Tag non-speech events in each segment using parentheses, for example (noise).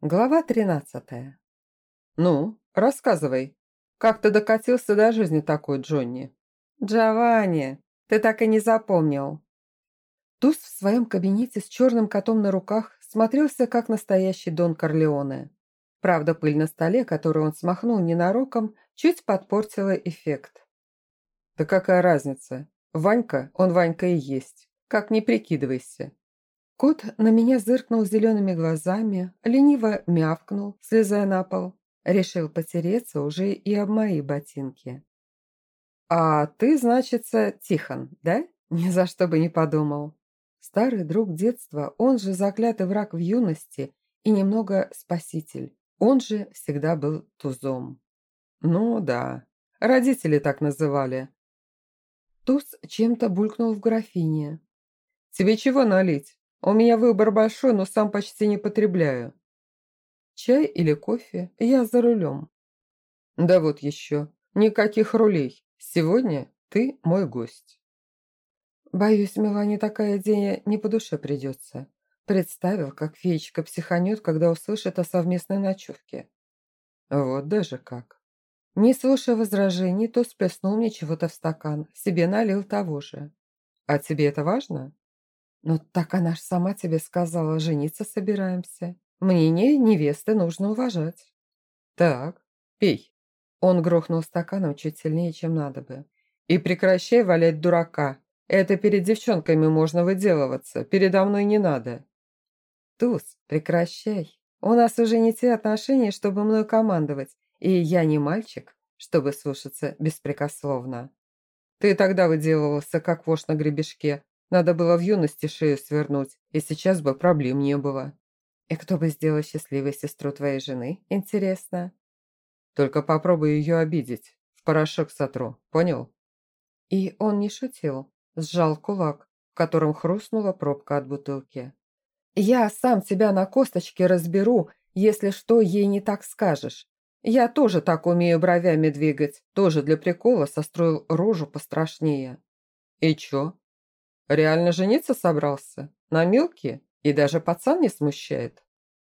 Глава тринадцатая. «Ну, рассказывай, как ты докатился до жизни такой, Джонни?» «Джованни, ты так и не запомнил». Туз в своем кабинете с черным котом на руках смотрелся как настоящий Дон Корлеоне. Правда, пыль на столе, которую он смахнул ненароком, чуть подпортила эффект. «Да какая разница? Ванька, он Ванька и есть. Как не прикидывайся. Кот на меня зыркнул зелеными глазами, лениво мявкнул, слезая на пол. Решил потереться уже и об мои ботинки. «А ты, значится, Тихон, да? Ни за что бы не подумал». Старый друг детства, он же заклятый враг в юности и немного спаситель. Он же всегда был тузом. «Ну да, родители так называли». Туз чем-то булькнул в графине. «Тебе чего налить?» У меня выбор большой, но сам почти не потребляю. Чай или кофе, я за рулем. Да вот еще, никаких рулей. Сегодня ты мой гость. Боюсь, Милане такая идея не по душе придется. Представил, как феечка психанет, когда услышит о совместной ночевке. Вот даже как. Не слушая возражений, то сплеснул мне чего-то в стакан, себе налил того же. А тебе это важно? «Ну так она ж сама тебе сказала, жениться собираемся. Мнение невесты нужно уважать». «Так, пей». Он грохнул стаканом чуть сильнее, чем надо бы. «И прекращай валять дурака. Это перед девчонками можно выделываться, передо мной не надо». «Туз, прекращай. У нас уже не те отношения, чтобы мной командовать, и я не мальчик, чтобы слушаться беспрекословно». «Ты тогда выделывался, как вошь на гребешке, надо было в юности шею свернуть, и сейчас бы проблем не было. И кто бы сделал счастливой сестру твоей жены, интересно? Только попробуй ее обидеть. В порошок сотру, понял? И он не шутил. Сжал кулак, в котором хрустнула пробка от бутылки. «Я сам тебя на косточке разберу, если что ей не так скажешь. Я тоже так умею бровями двигать, тоже для прикола состроил рожу пострашнее». «И чё? Реально жениться собрался? На Милке? И даже пацан не смущает?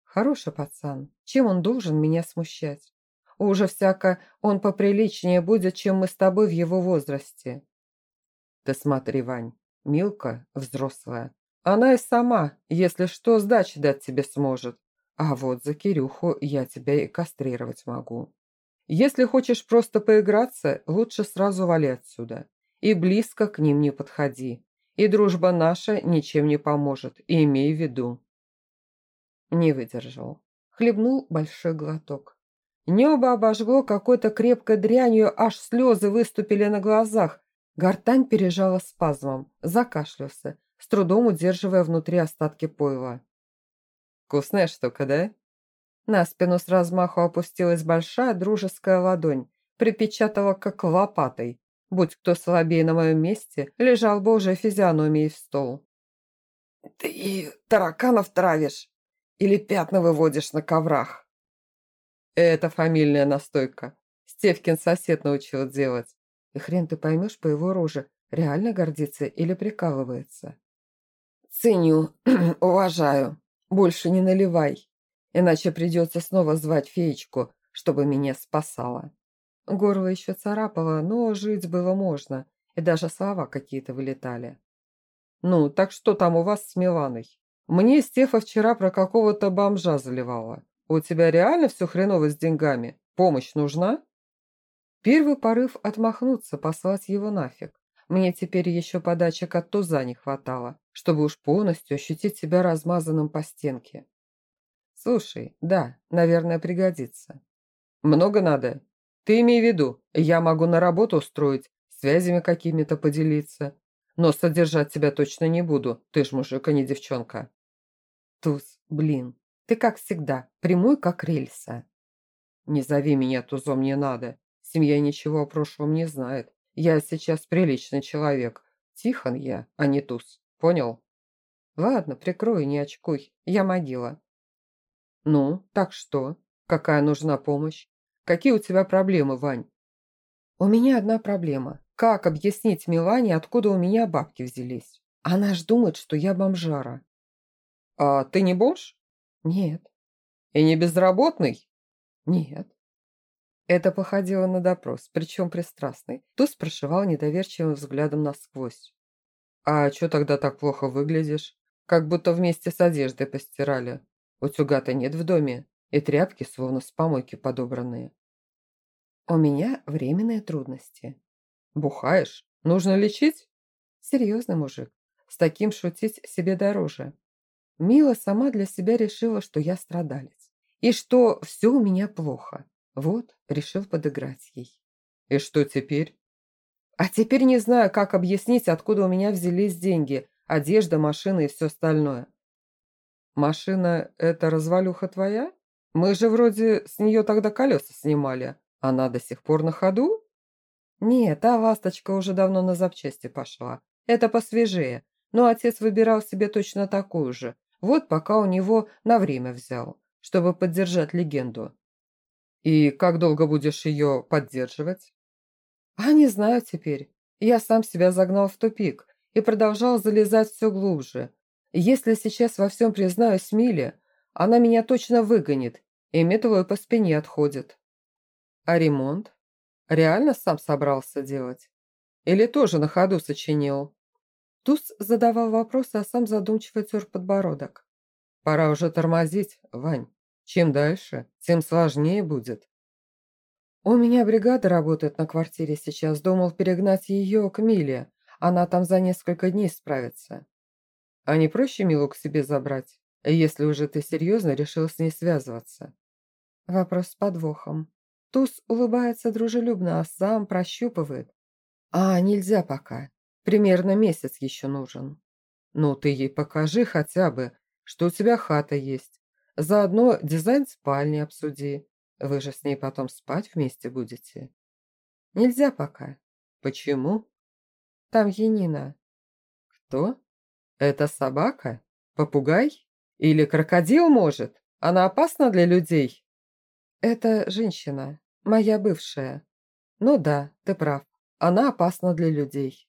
Хороший пацан. Чем он должен меня смущать? Уже всяко он поприличнее будет, чем мы с тобой в его возрасте. Ты смотри, Вань, Милка взрослая. Она и сама, если что, сдачи дать тебе сможет. А вот за Кирюху я тебя и кастрировать могу. Если хочешь просто поиграться, лучше сразу вали отсюда. И близко к ним не подходи. И дружба наша ничем не поможет, имей в виду». Не выдержал. Хлебнул большой глоток. Небо обожгло какой-то крепкой дрянью, аж слезы выступили на глазах. Гортань пережала спазмом, закашлялся, с трудом удерживая внутри остатки пойла. «Вкусная штука, да?» На спину с размаху опустилась большая дружеская ладонь, припечатала как лопатой. Будь кто слабее на моем месте, лежал бы уже физиономией в стол. «Ты тараканов травишь или пятна выводишь на коврах?» «Это фамильная настойка. Стевкин сосед научил делать. И хрен ты поймешь по его роже, реально гордится или прикалывается». «Ценю, (clears throat) уважаю. Больше не наливай, иначе придется снова звать феечку, чтобы меня спасала». Горло еще царапало, но жить было можно, и даже слова какие-то вылетали. «Ну, так что там у вас с Миланой? Мне Стефа вчера про какого-то бомжа заливала. У тебя реально все хреново с деньгами? Помощь нужна?» Первый порыв отмахнуться, послать его нафиг. Мне теперь еще подачек от туза не хватало, чтобы уж полностью ощутить себя размазанным по стенке. «Слушай, да, наверное, пригодится. Много надо?» Ты имей в виду, я могу на работу устроить, связями какими-то поделиться. Но содержать тебя точно не буду, ты ж мужик, а не девчонка. Туз, блин, ты как всегда, прямой как рельса. Не зови меня тузом, не надо. Семья ничего о прошлом не знает. Я сейчас приличный человек. Тихон я, а не туз. Понял? Ладно, прикрой, не очкуй. Я могила. Ну, так что? Какая нужна помощь? Какие у тебя проблемы, Вань?» «У меня одна проблема. Как объяснить Милане, откуда у меня бабки взялись? Она ж думает, что я бомжара». «А ты не бомж?» «Нет». И не безработный?» «Нет». Это походило на допрос, причем пристрастный. Туз прошивал недоверчивым взглядом насквозь. «А чё тогда так плохо выглядишь? Как будто вместе с одеждой постирали. Утюга-то нет в доме, и тряпки словно с помойки подобранные». «У меня временные трудности». «Бухаешь? Нужно лечить?» «Серьезный мужик. С таким шутить себе дороже». Мила сама для себя решила, что я страдалец. И что все у меня плохо. Вот, решил подыграть ей. «И что теперь?» «А теперь не знаю, как объяснить, откуда у меня взялись деньги, одежда, машина и все остальное». «Машина – это развалюха твоя? Мы же вроде с нее тогда колеса снимали. Она до сих пор на ходу?» «Нет, та ласточка уже давно на запчасти пошла. Это посвежее. Но отец выбирал себе точно такую же. Вот пока у него на время взял, чтобы поддержать легенду. «И как долго будешь ее поддерживать?» «А не знаю теперь. Я сам себя загнал в тупик и продолжал залезать все глубже. Если сейчас во всем признаюсь Миле, она меня точно выгонит, и метлой по спине отходит». «А ремонт? Реально сам собрался делать? Или тоже на ходу сочинил?» Туз задавал вопросы, а сам задумчиво тер подбородок. «Пора уже тормозить, Вань. Чем дальше, тем сложнее будет. У меня бригада работает на квартире сейчас. Думал перегнать ее к Миле. Она там за несколько дней справится. А не проще Милу к себе забрать, если уже ты серьезно решил с ней связываться? Вопрос с подвохом. Туз улыбается дружелюбно, а сам прощупывает. А, нельзя пока. Примерно месяц еще нужен. Ну, ты ей покажи хотя бы, что у тебя хата есть, Заодно дизайн спальни обсуди. Вы же с ней потом спать вместе будете. Нельзя пока. Почему? Там Янина. Кто? Это собака? Попугай? Или крокодил, может? Она опасна для людей? Это женщина, моя бывшая. Ну да, ты прав. Она опасна для людей.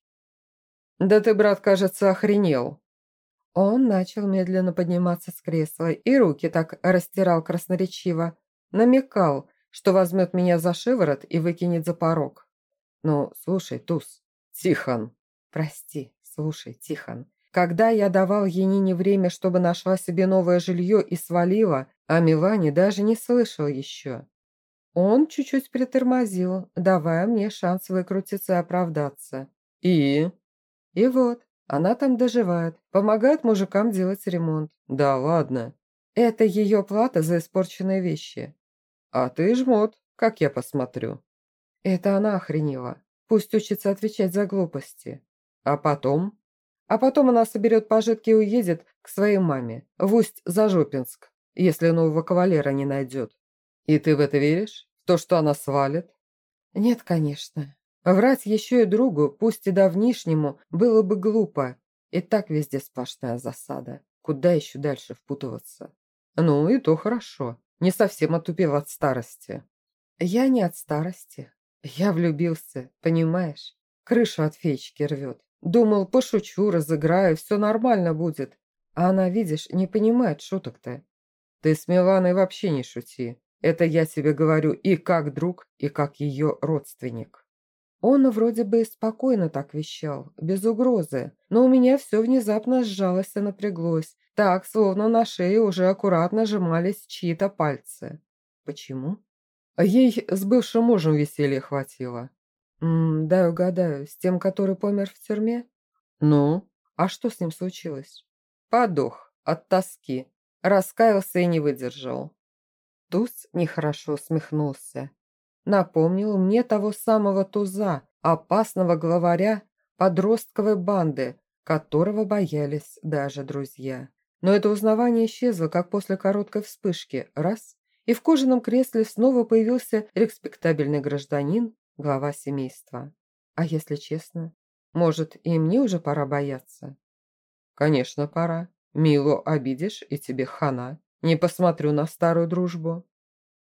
Да ты, брат, кажется, охренел. Он начал медленно подниматься с кресла и руки так растирал красноречиво. Намекал, что возьмет меня за шиворот и выкинет за порог. «Ну, слушай, Туз, Тихон!» «Прости, слушай, Тихон. Когда я давал Янине время, чтобы нашла себе новое жилье и свалила, а Милане даже не слышал еще. Он чуть-чуть притормозил, давая мне шанс выкрутиться и оправдаться. И? И вот, она там доживает, помогает мужикам делать ремонт. Да ладно. Это ее плата за испорченные вещи. А ты жмот, как я посмотрю. Это она охренела. Пусть учится отвечать за глупости. А потом? А потом она соберет пожитки и уедет к своей маме, в Усть-Зажопинск, если нового кавалера не найдет. И ты в это веришь? В то, что она свалит? Нет, конечно. Врать еще и другу, пусть и давнишнему, было бы глупо. И так везде сплошная засада. Куда еще дальше впутываться? Ну, и то хорошо. Не совсем отупел от старости. Я не от старости. Я влюбился, понимаешь? Крышу от феечки рвет. Думал, пошучу, разыграю, все нормально будет. А она, видишь, не понимает шуток-то. Ты с Миланой вообще не шути. Это я тебе говорю и как друг, и как ее родственник. Он вроде бы спокойно так вещал, без угрозы, но у меня все внезапно сжалось и напряглось, так, словно на шее уже аккуратно сжимались чьи-то пальцы. Почему? Ей с бывшим мужем веселья хватило. М дай угадаю, с тем, который помер в тюрьме? Ну? А что с ним случилось? Подох от тоски. Раскаялся и не выдержал. Туз нехорошо усмехнулся напомнил мне того самого туза, опасного главаря подростковой банды, которого боялись даже друзья. Но это узнавание исчезло, как после короткой вспышки. Раз, и в кожаном кресле снова появился респектабельный гражданин, глава семейства. А если честно, может, и мне уже пора бояться? Конечно, пора. Милу обидишь, и тебе хана. Не посмотрю на старую дружбу.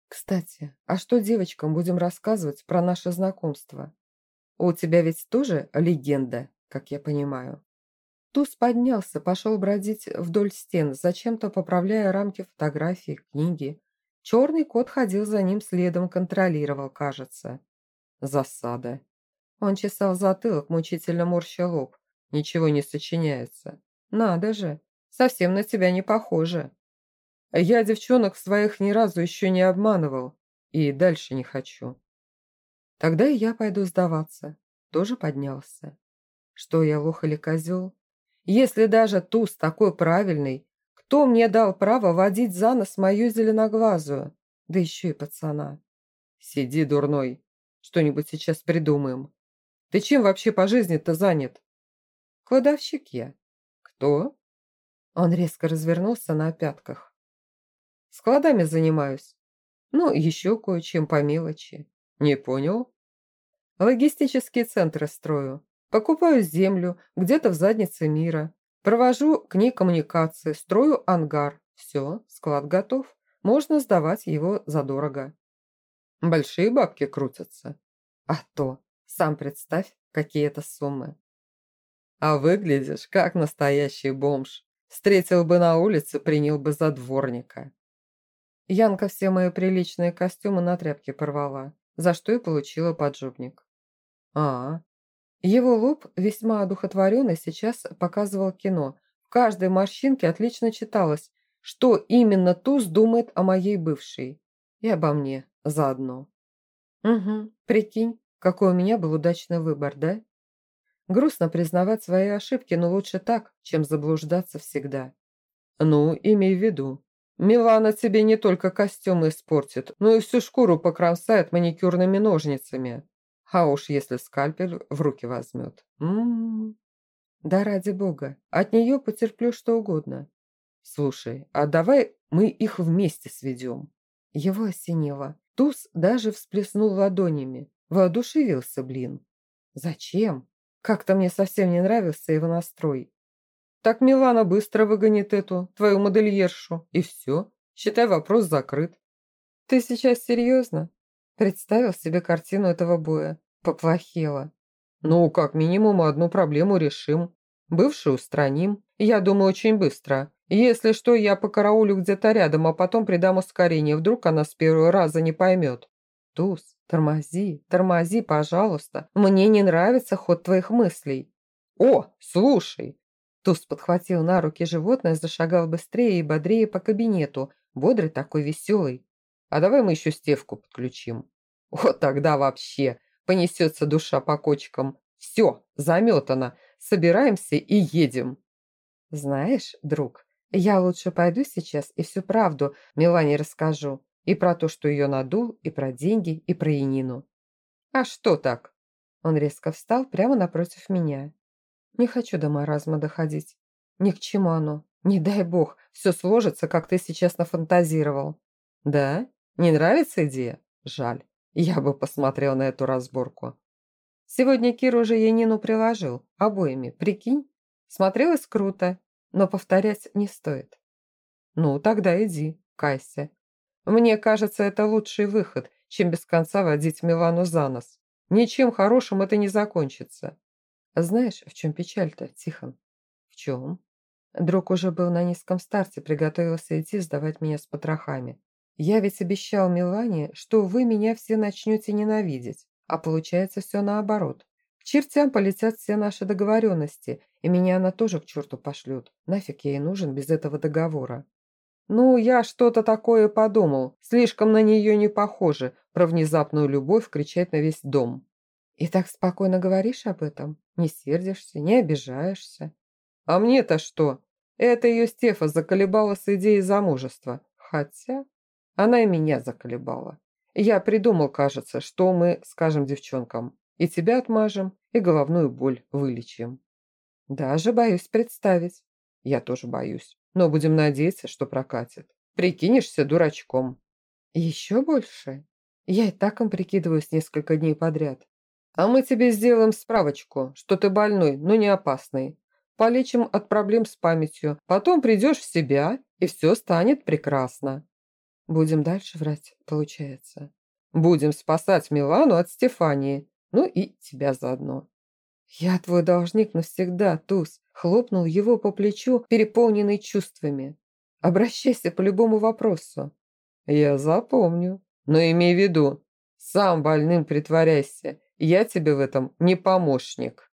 Кстати, а что девочкам будем рассказывать про наше знакомство? У тебя ведь тоже легенда, как я понимаю. Туз поднялся, пошел бродить вдоль стен, зачем-то поправляя рамки фотографий, книги. Черный кот ходил за ним следом, контролировал, кажется. Засада. Он чесал затылок, мучительно морща лоб. Ничего не сочиняется. Надо же, совсем на тебя не похоже. Я девчонок своих ни разу еще не обманывал. И дальше не хочу. Тогда и я пойду сдаваться. Тоже поднялся. Что я, лох или козел? Если даже туз такой правильный, кто мне дал право водить за нос мою зеленоглазую? Да еще и пацана. Сиди, дурной. Что-нибудь сейчас придумаем. Ты чем вообще по жизни-то занят? Кладовщик я. Кто? Он резко развернулся на пятках. Складами занимаюсь. Ну, еще кое-чем по мелочи. Не понял? Логистические центры строю. Покупаю землю где-то в заднице мира. Провожу к ней коммуникации, строю ангар. Все, склад готов. Можно сдавать его задорого. Большие бабки крутятся. А то, сам представь, какие это суммы. А выглядишь, как настоящий бомж. Встретил бы на улице, принял бы за дворника. Янка все мои приличные костюмы на тряпке порвала, за что и получила поджопник. А, его лоб, весьма одухотворенный, сейчас показывал кино. В каждой морщинке отлично читалось, что именно Туз думает о моей бывшей. И обо мне заодно. Угу, прикинь, какой у меня был удачный выбор, да? Грустно признавать свои ошибки, но лучше так, чем заблуждаться всегда. Ну, имей в виду, Милана тебе не только костюм испортит, но и всю шкуру покромсает маникюрными ножницами. А уж если скальпель в руки возьмет. М -м -м. Да ради бога, от нее потерплю что угодно. Слушай, а давай мы их вместе сведем. Его осенило. Туз даже всплеснул ладонями. Воодушевился, блин. Зачем? Как-то мне совсем не нравился его настрой. Так Милана быстро выгонит эту, твою модельершу, и все. Считай, вопрос закрыт. Ты сейчас серьезно? Представил себе картину этого боя. Поплохело. Ну, как минимум, одну проблему решим. Бывшую устраним. Я думаю, очень быстро. Если что, я по караулю где-то рядом, а потом придам ускорение. Вдруг она с первого раза не поймет. Туз, тормози, тормози, пожалуйста. Мне не нравится ход твоих мыслей. О, слушай. Туз подхватил на руки животное, зашагал быстрее и бодрее по кабинету. Бодрый такой, веселый. А давай мы еще Стевку подключим. Вот тогда вообще понесется душа по кочкам. Все, заметано. Собираемся и едем. Знаешь, друг, я лучше пойду сейчас и всю правду Милане расскажу. И про то, что ее надул, и про деньги, и про Янину. А что так? Он резко встал прямо напротив меня. Не хочу до маразма доходить. Ни к чему оно. Не дай бог, все сложится, как ты сейчас нафантазировал. Да? Не нравится идея? Жаль. Я бы посмотрел на эту разборку. Сегодня Кир уже Янину приложил, обоими, прикинь? Смотрелось круто, но повторять не стоит. Ну, тогда иди, кайся. Мне кажется, это лучший выход, чем без конца водить Милану за нос. Ничем хорошим это не закончится. Знаешь, в чем печаль-то, Тихон? В чем? Друг уже был на низком старте, приготовился идти сдавать меня с потрохами. Я ведь обещал Милане, что вы меня все начнете ненавидеть, а получается все наоборот. К чертям полетят все наши договоренности, и меня она тоже к черту пошлет. Нафиг ей нужен без этого договора. Ну, я что-то такое подумал. Слишком на нее не похоже про внезапную любовь кричать на весь дом. И так спокойно говоришь об этом? Не сердишься, не обижаешься? А мне-то что? Это ее Стефа заколебала с идеей замужества. Хотя... Она и меня заколебала. Я придумал, кажется, что мы скажем девчонкам. И тебя отмажем, и головную боль вылечим. Даже боюсь представить. Я тоже боюсь. Но будем надеяться, что прокатит. Прикинешься дурачком. Еще больше? Я и так им прикидываюсь несколько дней подряд. А мы тебе сделаем справочку, что ты больной, но не опасный. Полечим от проблем с памятью. Потом придешь в себя, и все станет прекрасно. Будем дальше врать, получается. Будем спасать Милану от Стефании. Ну и тебя заодно. Я твой должник навсегда, Туз. Хлопнул его по плечу, переполненный чувствами. Обращайся по любому вопросу. Я запомню. Но имей в виду, сам больным притворяйся. Я тебе в этом не помощник.